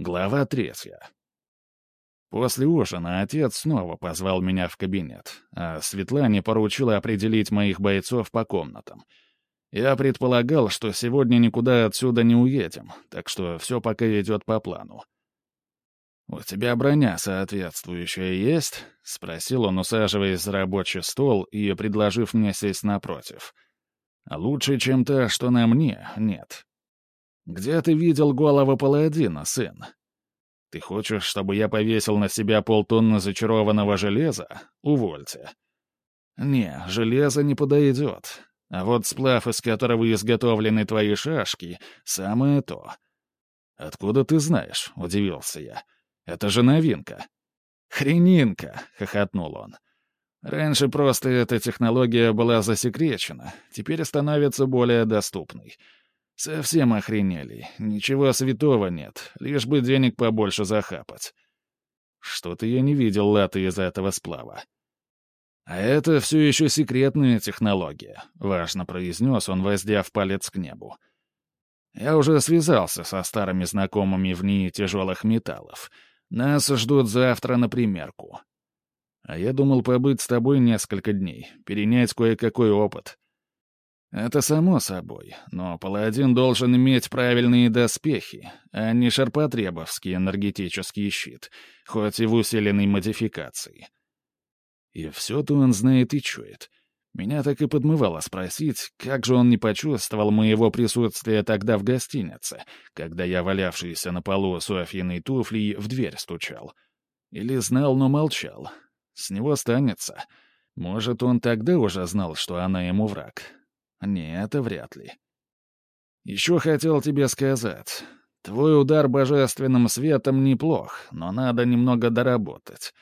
Глава третья. После ужина отец снова позвал меня в кабинет, а Светлане поручила определить моих бойцов по комнатам. Я предполагал, что сегодня никуда отсюда не уедем, так что все пока идет по плану. «У тебя броня соответствующая есть?» — спросил он, усаживаясь за рабочий стол и предложив мне сесть напротив. «Лучше, чем та, что на мне, нет. «Где ты видел голову паладина, сын? Ты хочешь, чтобы я повесил на себя полтонны зачарованного железа? Увольте». «Не, железо не подойдет. А вот сплав, из которого изготовлены твои шашки, самое то». «Откуда ты знаешь?» — удивился я. «Это же новинка». «Хренинка!» — хохотнул он. «Раньше просто эта технология была засекречена, теперь становится более доступной». Совсем охренели. Ничего святого нет, лишь бы денег побольше захапать. Что-то я не видел латы из этого сплава. А это все еще секретная технология, важно произнес он, воздев палец к небу. Я уже связался со старыми знакомыми в ней тяжелых металлов. Нас ждут завтра на примерку. А я думал побыть с тобой несколько дней, перенять кое-какой опыт. Это само собой, но паладин должен иметь правильные доспехи, а не шарпотребовский энергетический щит, хоть и в усиленной модификации. И все-то он знает и чует. Меня так и подмывало спросить, как же он не почувствовал моего присутствия тогда в гостинице, когда я, валявшийся на полу Софьиной туфлей, в дверь стучал. Или знал, но молчал. С него станется. Может, он тогда уже знал, что она ему враг, не, это вряд ли. Еще хотел тебе сказать. Твой удар божественным светом неплох, но надо немного доработать.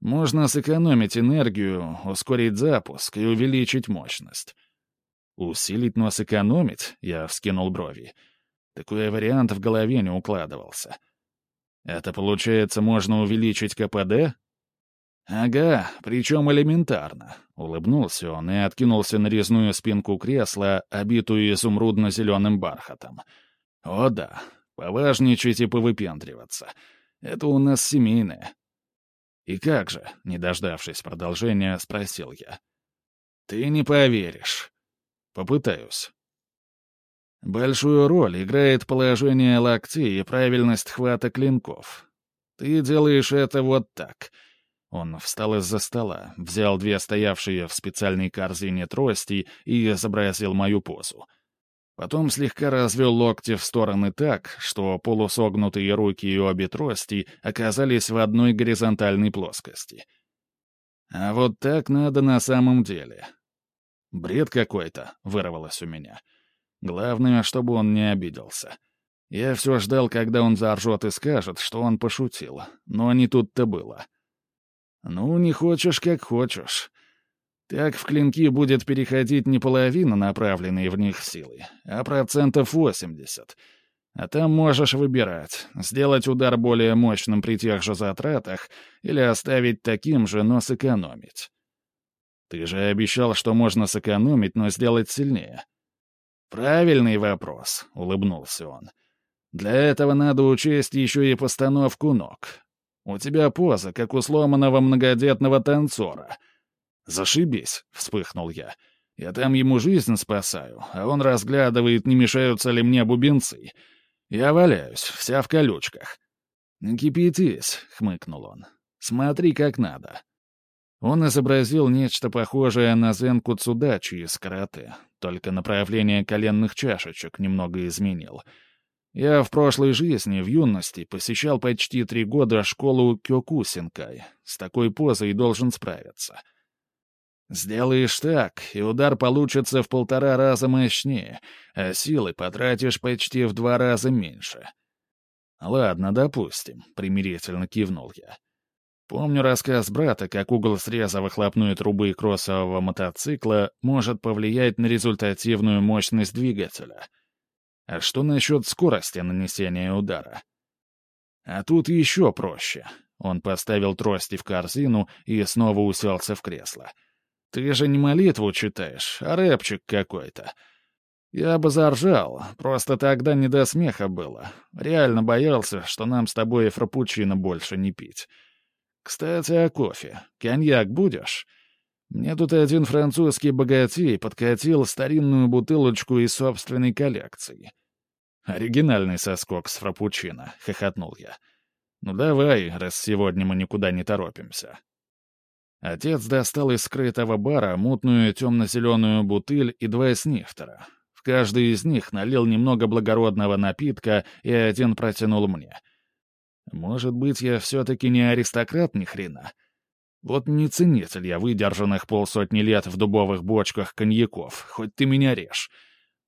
Можно сэкономить энергию, ускорить запуск и увеличить мощность. Усилить, но сэкономить? Я вскинул брови. Такой вариант в голове не укладывался. Это, получается, можно увеличить КПД? «Ага, причем элементарно», — улыбнулся он и откинулся на резную спинку кресла, обитую изумрудно-зеленым бархатом. «О да, поважничать и повыпендриваться. Это у нас семейное». «И как же?» — не дождавшись продолжения, спросил я. «Ты не поверишь». «Попытаюсь». Большую роль играет положение локтей и правильность хвата клинков. Ты делаешь это вот так — он встал из-за стола, взял две стоявшие в специальной корзине трости и изобразил мою позу. Потом слегка развел локти в стороны так, что полусогнутые руки и обе трости оказались в одной горизонтальной плоскости. А вот так надо на самом деле. «Бред какой-то», — вырвалось у меня. Главное, чтобы он не обиделся. Я все ждал, когда он заржет и скажет, что он пошутил, но не тут-то было. «Ну, не хочешь, как хочешь. Так в клинки будет переходить не половина направленной в них силы, а процентов 80. А там можешь выбирать, сделать удар более мощным при тех же затратах или оставить таким же, но сэкономить. Ты же обещал, что можно сэкономить, но сделать сильнее. «Правильный вопрос», — улыбнулся он. «Для этого надо учесть еще и постановку ног. У тебя поза, как у сломанного многодетного танцора». «Зашибись», — вспыхнул я. «Я там ему жизнь спасаю, а он разглядывает, не мешаются ли мне бубенцы. Я валяюсь, вся в колючках». «Не кипятись», — хмыкнул он. «Смотри, как надо». Он изобразил нечто похожее на зенку цудачи из карате, только направление коленных чашечек немного изменил — я в прошлой жизни, в юности, посещал почти три года школу Кёкусинкай. С такой позой должен справиться. Сделаешь так, и удар получится в полтора раза мощнее, а силы потратишь почти в два раза меньше. Ладно, допустим, примирительно кивнул я. Помню рассказ брата, как угол среза выхлопной трубы кроссового мотоцикла может повлиять на результативную мощность двигателя — а что насчет скорости нанесения удара? А тут еще проще. Он поставил трости в корзину и снова уселся в кресло. Ты же не молитву читаешь, а рэпчик какой-то. Я бы заржал, просто тогда не до смеха было. Реально боялся, что нам с тобой фрапучино больше не пить. Кстати, о кофе. Коньяк будешь? Мне тут один французский богатей подкатил старинную бутылочку из собственной коллекции. Оригинальный соскок с фрапучино, хохотнул я. Ну давай, раз сегодня мы никуда не торопимся. Отец достал из скрытого бара мутную темно-зеленую бутыль и два снифтера. В каждый из них налил немного благородного напитка и один протянул мне. Может быть, я все-таки не аристократ ни хрена? Вот не ценитель я выдержанных полсотни лет в дубовых бочках коньяков, хоть ты меня режь.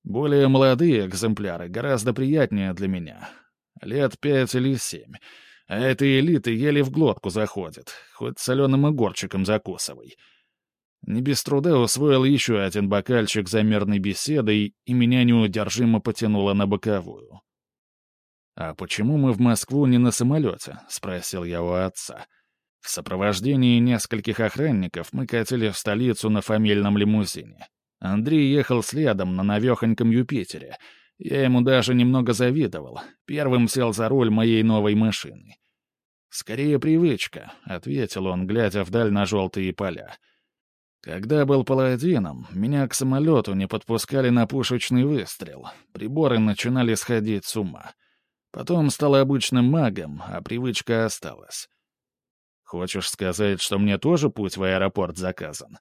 Более молодые экземпляры гораздо приятнее для меня. Лет пять или семь. А эта элита еле в глотку заходит, хоть соленым огурчиком закусывай. Не без труда усвоил еще один бокальчик за мирной беседой, и меня неудержимо потянуло на боковую. «А почему мы в Москву не на самолете?» — спросил я у отца. В сопровождении нескольких охранников мы катили в столицу на фамильном лимузине. Андрей ехал следом на навехоньком Юпитере. Я ему даже немного завидовал. Первым сел за руль моей новой машины. «Скорее привычка», — ответил он, глядя вдаль на желтые поля. Когда был паладином, меня к самолету не подпускали на пушечный выстрел. Приборы начинали сходить с ума. Потом стал обычным магом, а привычка осталась. Хочешь сказать, что мне тоже путь в аэропорт заказан?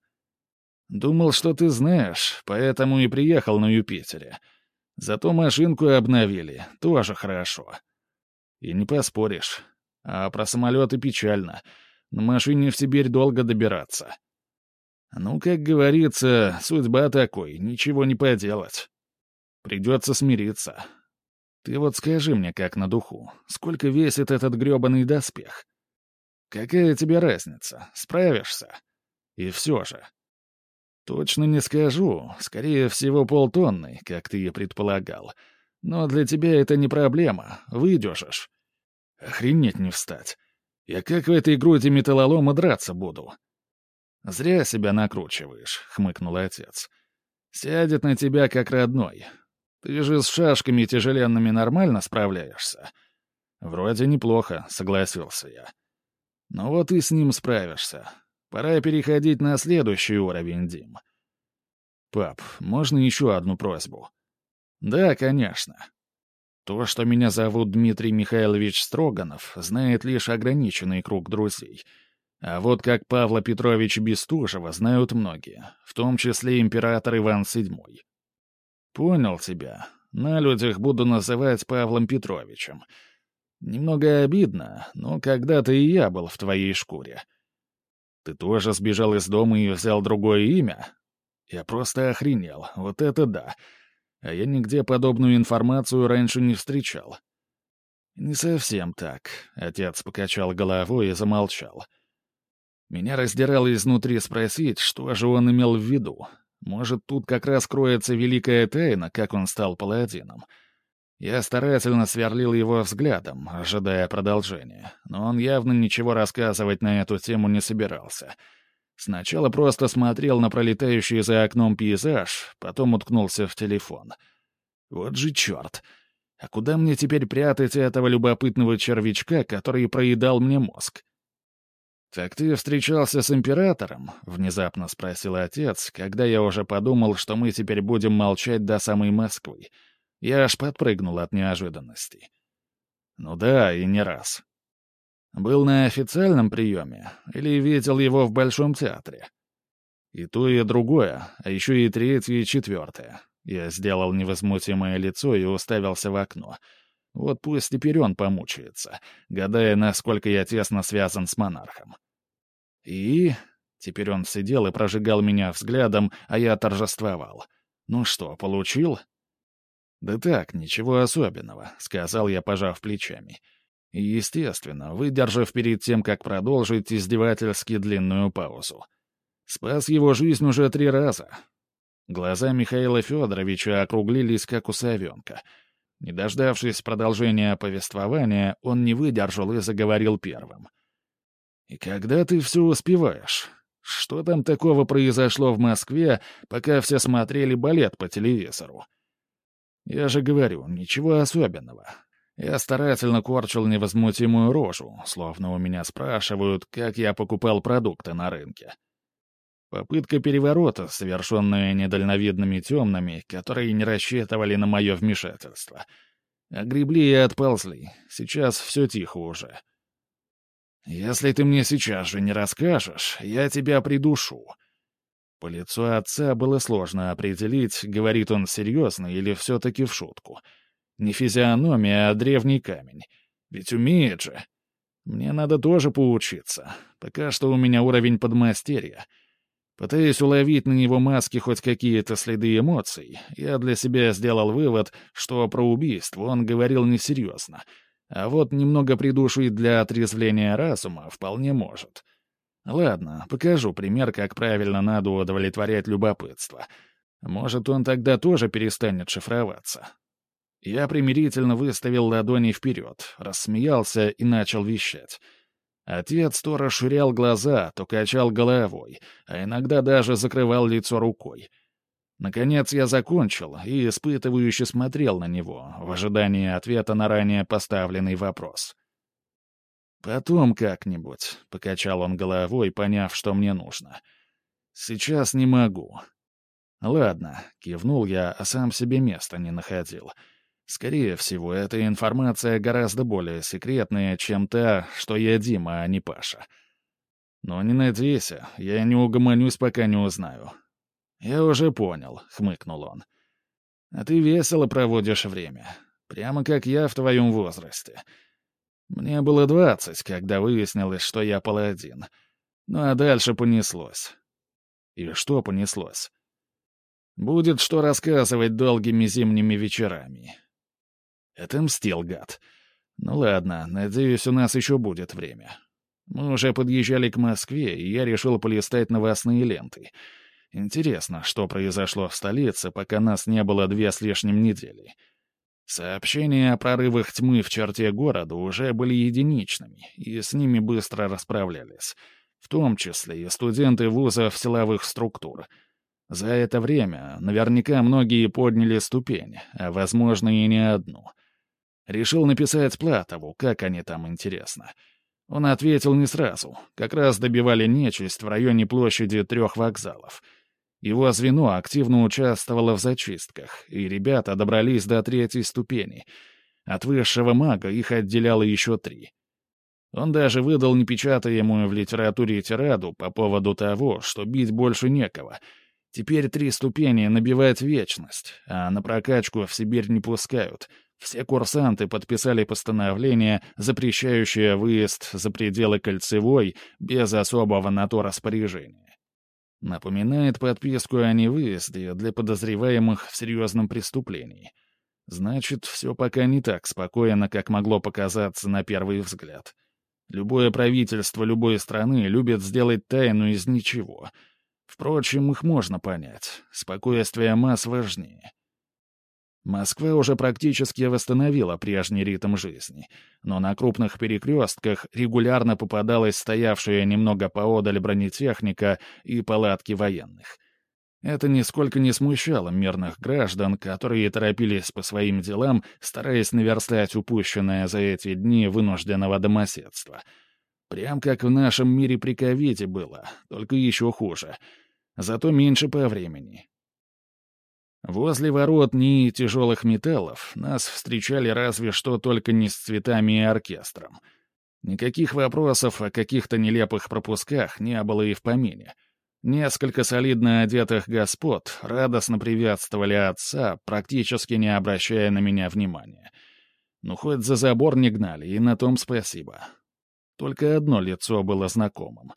Думал, что ты знаешь, поэтому и приехал на Юпитере. Зато машинку обновили, тоже хорошо. И не поспоришь. А про самолеты печально. На машине в Сибирь долго добираться. Ну, как говорится, судьба такой, ничего не поделать. Придется смириться. Ты вот скажи мне, как на духу, сколько весит этот грёбаный доспех? Какая тебе разница, справишься? И все же. Точно не скажу, скорее всего полтонны, как ты и предполагал. Но для тебя это не проблема, выдержишь. Охренеть не встать. Я как в этой груди металлолома драться буду? «Зря себя накручиваешь», — хмыкнул отец. «Сядет на тебя как родной. Ты же с шашками тяжеленными нормально справляешься?» «Вроде неплохо», — согласился я. «Ну вот и с ним справишься. Пора переходить на следующий уровень, Дим». «Пап, можно еще одну просьбу?» «Да, конечно. То, что меня зовут Дмитрий Михайлович Строганов, знает лишь ограниченный круг друзей — а вот как Павла Петровича Бестужева знают многие, в том числе император Иван VII. Понял тебя. На людях буду называть Павлом Петровичем. Немного обидно, но когда-то и я был в твоей шкуре. Ты тоже сбежал из дома и взял другое имя? Я просто охренел, вот это да. А я нигде подобную информацию раньше не встречал. Не совсем так. Отец покачал головой и замолчал. — меня раздирало изнутри спросить, что же он имел в виду. Может, тут как раз кроется великая тайна, как он стал паладином. Я старательно сверлил его взглядом, ожидая продолжения, но он явно ничего рассказывать на эту тему не собирался. Сначала просто смотрел на пролетающий за окном пейзаж, потом уткнулся в телефон. Вот же черт! А куда мне теперь прятать этого любопытного червячка, который проедал мне мозг? «Так ты встречался с императором?» — внезапно спросил отец, когда я уже подумал, что мы теперь будем молчать до самой Москвы. Я аж подпрыгнул от неожиданности. «Ну да, и не раз. Был на официальном приеме или видел его в Большом театре?» «И то, и другое, а еще и третье, и четвертое». Я сделал невозмутимое лицо и уставился в окно. Вот пусть теперь он помучается, гадая, насколько я тесно связан с монархом. И... Теперь он сидел и прожигал меня взглядом, а я торжествовал. «Ну что, получил?» «Да так, ничего особенного», — сказал я, пожав плечами. И, естественно, выдержав перед тем, как продолжить издевательски длинную паузу. Спас его жизнь уже три раза. Глаза Михаила Федоровича округлились, как у совенка — не дождавшись продолжения повествования, он не выдержал и заговорил первым. «И когда ты все успеваешь? Что там такого произошло в Москве, пока все смотрели балет по телевизору? Я же говорю, ничего особенного. Я старательно корчил невозмутимую рожу, словно у меня спрашивают, как я покупал продукты на рынке. Попытка переворота, совершенная недальновидными темными, которые не рассчитывали на мое вмешательство. Огребли и отползли. Сейчас все тихо уже. «Если ты мне сейчас же не расскажешь, я тебя придушу». По лицу отца было сложно определить, говорит он серьезно или все-таки в шутку. Не физиономия, а древний камень. Ведь умеет же. Мне надо тоже поучиться. Пока что у меня уровень подмастерья — Пытаясь уловить на него маски хоть какие-то следы эмоций, я для себя сделал вывод, что про убийство он говорил несерьезно, а вот немного придушить для отрезвления разума вполне может. Ладно, покажу пример, как правильно надо удовлетворять любопытство. Может, он тогда тоже перестанет шифроваться. Я примирительно выставил ладони вперед, рассмеялся и начал вещать — Отец то расширял глаза, то качал головой, а иногда даже закрывал лицо рукой. Наконец я закончил и испытывающе смотрел на него, в ожидании ответа на ранее поставленный вопрос. «Потом как-нибудь», — покачал он головой, поняв, что мне нужно. «Сейчас не могу». «Ладно», — кивнул я, а сам себе места не находил — Скорее всего, эта информация гораздо более секретная, чем та, что я Дима, а не Паша. Но не надейся, я не угомонюсь, пока не узнаю. «Я уже понял», — хмыкнул он. «А ты весело проводишь время. Прямо как я в твоем возрасте. Мне было двадцать, когда выяснилось, что я паладин. Ну а дальше понеслось». «И что понеслось?» «Будет что рассказывать долгими зимними вечерами. Отомстил, гад. Ну ладно, надеюсь, у нас еще будет время. Мы уже подъезжали к Москве, и я решил полистать новостные ленты. Интересно, что произошло в столице, пока нас не было две с лишним недели. Сообщения о прорывах тьмы в черте города уже были единичными, и с ними быстро расправлялись. В том числе и студенты вузов силовых структур. За это время наверняка многие подняли ступень, а, возможно, и не одну — Решил написать Платову, как они там, интересно. Он ответил не сразу. Как раз добивали нечисть в районе площади трех вокзалов. Его звено активно участвовало в зачистках, и ребята добрались до третьей ступени. От высшего мага их отделяло еще три. Он даже выдал непечатаемую в литературе тираду по поводу того, что бить больше некого. Теперь три ступени набивает вечность, а на прокачку в Сибирь не пускают — все курсанты подписали постановление, запрещающее выезд за пределы кольцевой без особого на то распоряжения. Напоминает подписку о невыезде для подозреваемых в серьезном преступлении. Значит, все пока не так спокойно, как могло показаться на первый взгляд. Любое правительство любой страны любит сделать тайну из ничего. Впрочем, их можно понять. Спокойствие масс важнее. Москва уже практически восстановила прежний ритм жизни, но на крупных перекрестках регулярно попадалась стоявшая немного поодаль бронетехника и палатки военных. Это нисколько не смущало мирных граждан, которые торопились по своим делам, стараясь наверстать упущенное за эти дни вынужденного домоседства. Прям как в нашем мире при ковиде было, только еще хуже. Зато меньше по времени. Возле ворот НИИ тяжелых металлов нас встречали разве что только не с цветами и оркестром. Никаких вопросов о каких-то нелепых пропусках не было и в помине. Несколько солидно одетых господ радостно приветствовали отца, практически не обращая на меня внимания. Ну, хоть за забор не гнали, и на том спасибо. Только одно лицо было знакомым.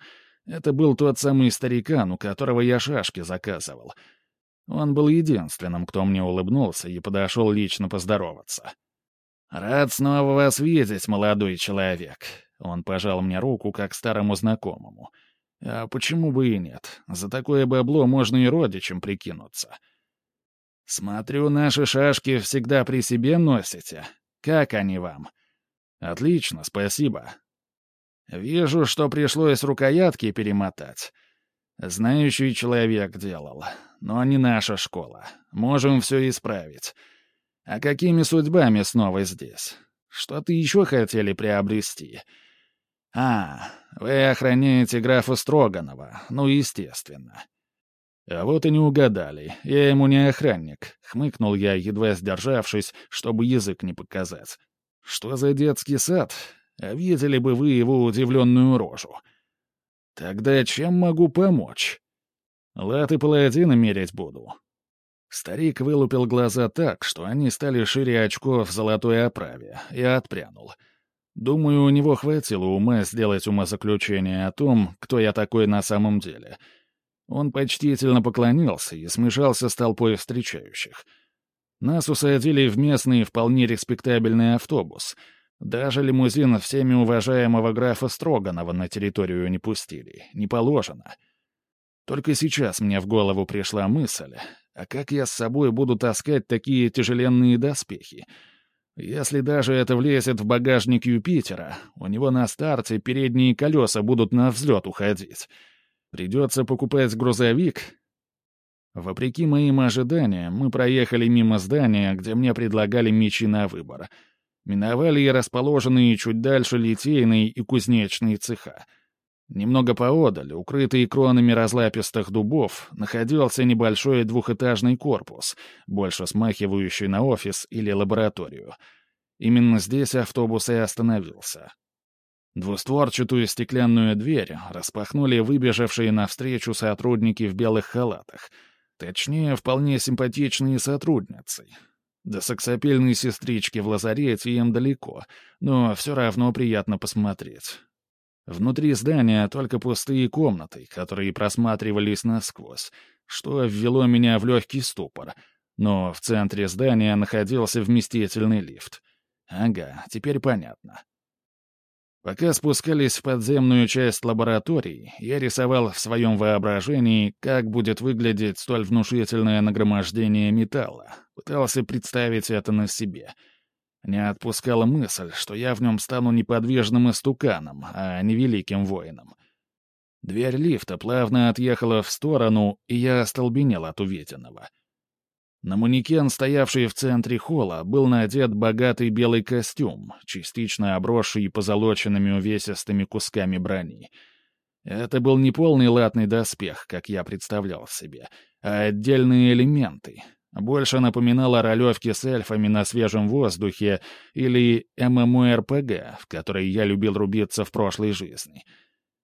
Это был тот самый старикан, у которого я шашки заказывал — он был единственным, кто мне улыбнулся и подошел лично поздороваться. «Рад снова вас видеть, молодой человек». Он пожал мне руку, как старому знакомому. «А почему бы и нет? За такое бабло можно и родичам прикинуться». «Смотрю, наши шашки всегда при себе носите. Как они вам?» «Отлично, спасибо». «Вижу, что пришлось рукоятки перемотать. Знающий человек делал. Но не наша школа. Можем все исправить. А какими судьбами снова здесь? Что-то еще хотели приобрести? А, вы охраняете графа Строганова, ну, естественно. А вот и не угадали, я ему не охранник, хмыкнул я, едва сдержавшись, чтобы язык не показать. Что за детский сад? А видели бы вы его удивленную рожу. Тогда чем могу помочь? Латы паладина мерить буду. Старик вылупил глаза так, что они стали шире очков в золотой оправе, и отпрянул. Думаю, у него хватило ума сделать умозаключение о том, кто я такой на самом деле. Он почтительно поклонился и смешался с толпой встречающих. Нас усадили в местный вполне респектабельный автобус. Даже лимузин всеми уважаемого графа Строганова на территорию не пустили. Не положено. Только сейчас мне в голову пришла мысль, а как я с собой буду таскать такие тяжеленные доспехи? Если даже это влезет в багажник Юпитера, у него на старте передние колеса будут на взлет уходить. Придется покупать грузовик. Вопреки моим ожиданиям, мы проехали мимо здания, где мне предлагали мечи на выбор. Миновали и расположенные чуть дальше литейный и кузнечные цеха. Немного поодаль, укрытый кронами разлапистых дубов, находился небольшой двухэтажный корпус, больше смахивающий на офис или лабораторию. Именно здесь автобус и остановился. Двустворчатую стеклянную дверь распахнули выбежавшие навстречу сотрудники в белых халатах. Точнее, вполне симпатичные сотрудницы. До сексапильной сестрички в лазарете им далеко, но все равно приятно посмотреть. Внутри здания только пустые комнаты, которые просматривались насквозь, что ввело меня в легкий ступор. Но в центре здания находился вместительный лифт. Ага, теперь понятно. Пока спускались в подземную часть лаборатории, я рисовал в своем воображении, как будет выглядеть столь внушительное нагромождение металла. Пытался представить это на себе — не отпускала мысль, что я в нем стану неподвижным истуканом, а не великим воином. Дверь лифта плавно отъехала в сторону, и я остолбенел от увиденного. На манекен, стоявший в центре холла, был надет богатый белый костюм, частично обросший позолоченными увесистыми кусками брони. Это был не полный латный доспех, как я представлял себе, а отдельные элементы, больше напоминала ролевки с эльфами на свежем воздухе или ММОРПГ, в которой я любил рубиться в прошлой жизни.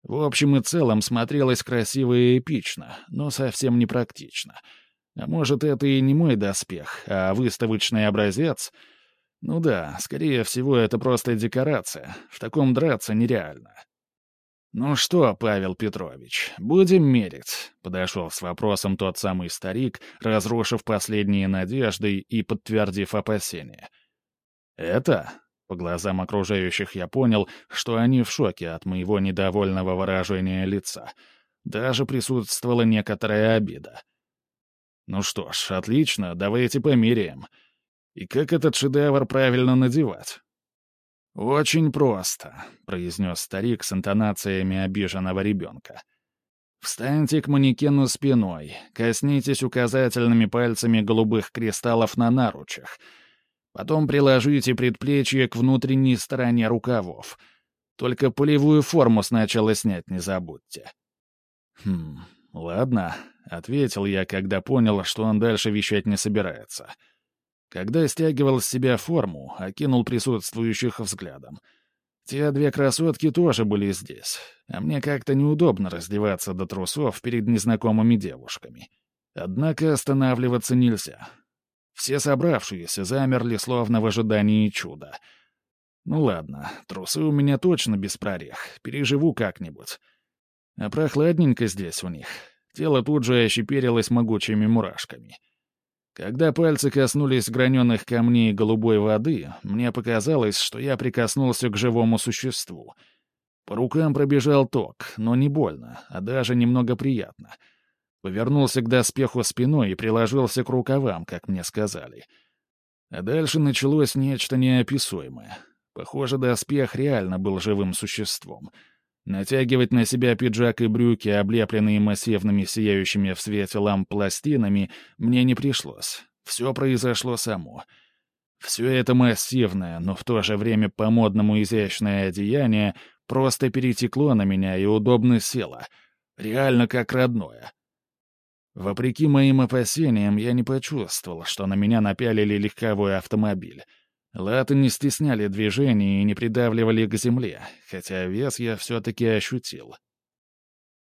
В общем и целом смотрелось красиво и эпично, но совсем непрактично. А может, это и не мой доспех, а выставочный образец? Ну да, скорее всего, это просто декорация. В таком драться нереально. «Ну что, Павел Петрович, будем мерить», — подошел с вопросом тот самый старик, разрушив последние надежды и подтвердив опасения. «Это?» — по глазам окружающих я понял, что они в шоке от моего недовольного выражения лица. Даже присутствовала некоторая обида. «Ну что ж, отлично, давайте померяем. И как этот шедевр правильно надевать?» «Очень просто», — произнес старик с интонациями обиженного ребенка. «Встаньте к манекену спиной, коснитесь указательными пальцами голубых кристаллов на наручах. Потом приложите предплечье к внутренней стороне рукавов. Только полевую форму сначала снять не забудьте». «Хм, ладно», — ответил я, когда понял, что он дальше вещать не собирается. «Ладно». Когда стягивал с себя форму, окинул присутствующих взглядом. Те две красотки тоже были здесь, а мне как-то неудобно раздеваться до трусов перед незнакомыми девушками. Однако останавливаться нельзя. Все собравшиеся замерли, словно в ожидании чуда. Ну ладно, трусы у меня точно без прорех, переживу как-нибудь. А прохладненько здесь у них. Тело тут же ощеперилось могучими мурашками. Когда пальцы коснулись граненых камней голубой воды, мне показалось, что я прикоснулся к живому существу. По рукам пробежал ток, но не больно, а даже немного приятно. Повернулся к доспеху спиной и приложился к рукавам, как мне сказали. А дальше началось нечто неописуемое. Похоже, доспех реально был живым существом — Натягивать на себя пиджак и брюки, облепленные массивными сияющими в свете ламп пластинами, мне не пришлось. Все произошло само. Все это массивное, но в то же время по-модному изящное одеяние просто перетекло на меня и удобно село. Реально как родное. Вопреки моим опасениям, я не почувствовал, что на меня напялили легковой автомобиль. Латы не стесняли движения и не придавливали к земле, хотя вес я все-таки ощутил.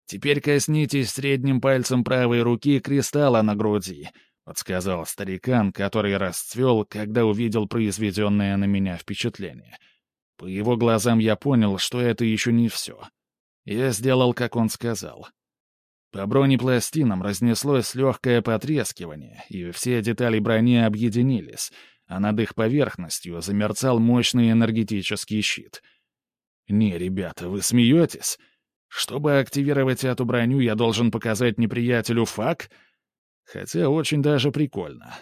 «Теперь коснитесь средним пальцем правой руки кристалла на груди», — подсказал старикан, который расцвел, когда увидел произведенное на меня впечатление. По его глазам я понял, что это еще не все. Я сделал, как он сказал. По бронепластинам разнеслось легкое потрескивание, и все детали брони объединились — а над их поверхностью замерцал мощный энергетический щит. «Не, ребята, вы смеетесь? Чтобы активировать эту броню, я должен показать неприятелю фак? Хотя очень даже прикольно.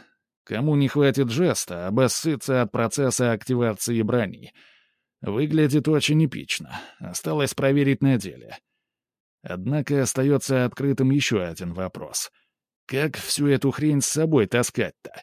Кому не хватит жеста, обоссыться от процесса активации брони. Выглядит очень эпично. Осталось проверить на деле». Однако остается открытым еще один вопрос. Как всю эту хрень с собой таскать-то?